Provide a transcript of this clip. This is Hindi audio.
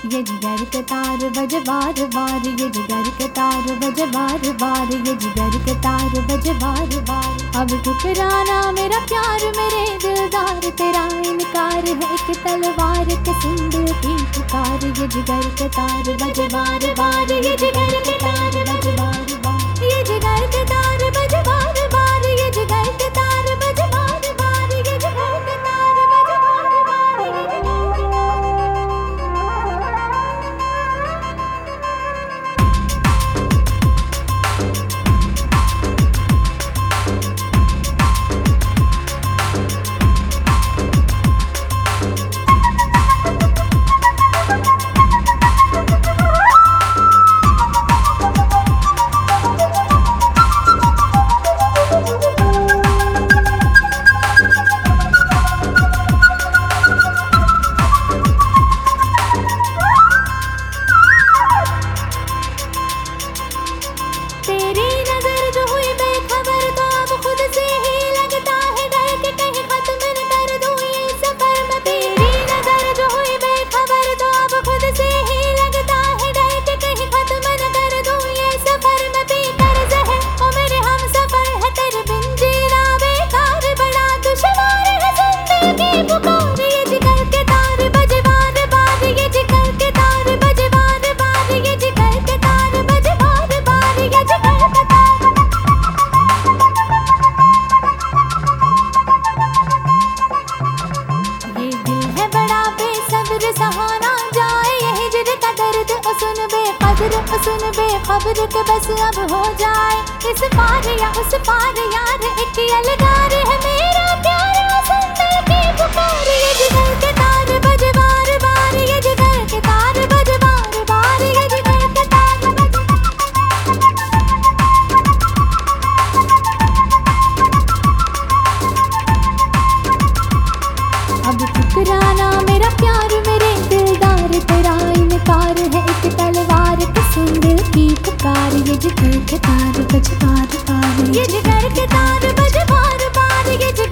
ये जिगर के तार बज बार बार ये जिगर के तार बज बार बार ये जिगर के तार बज बार बार। अब ठुकराना मेरा प्यार, मेरे दिलदार, तेरा इनकार है एक तलवार के सिंदूर की पुकार। ये जिगर के तार बज बार बार ये जिगर के नज़र सुन बेखबर के बस अब हो जाए। इस पार या उस पार यार, एक अलगार है मेरा। बज बज बार। ये जिगर के तार बज बार बार ये जिगर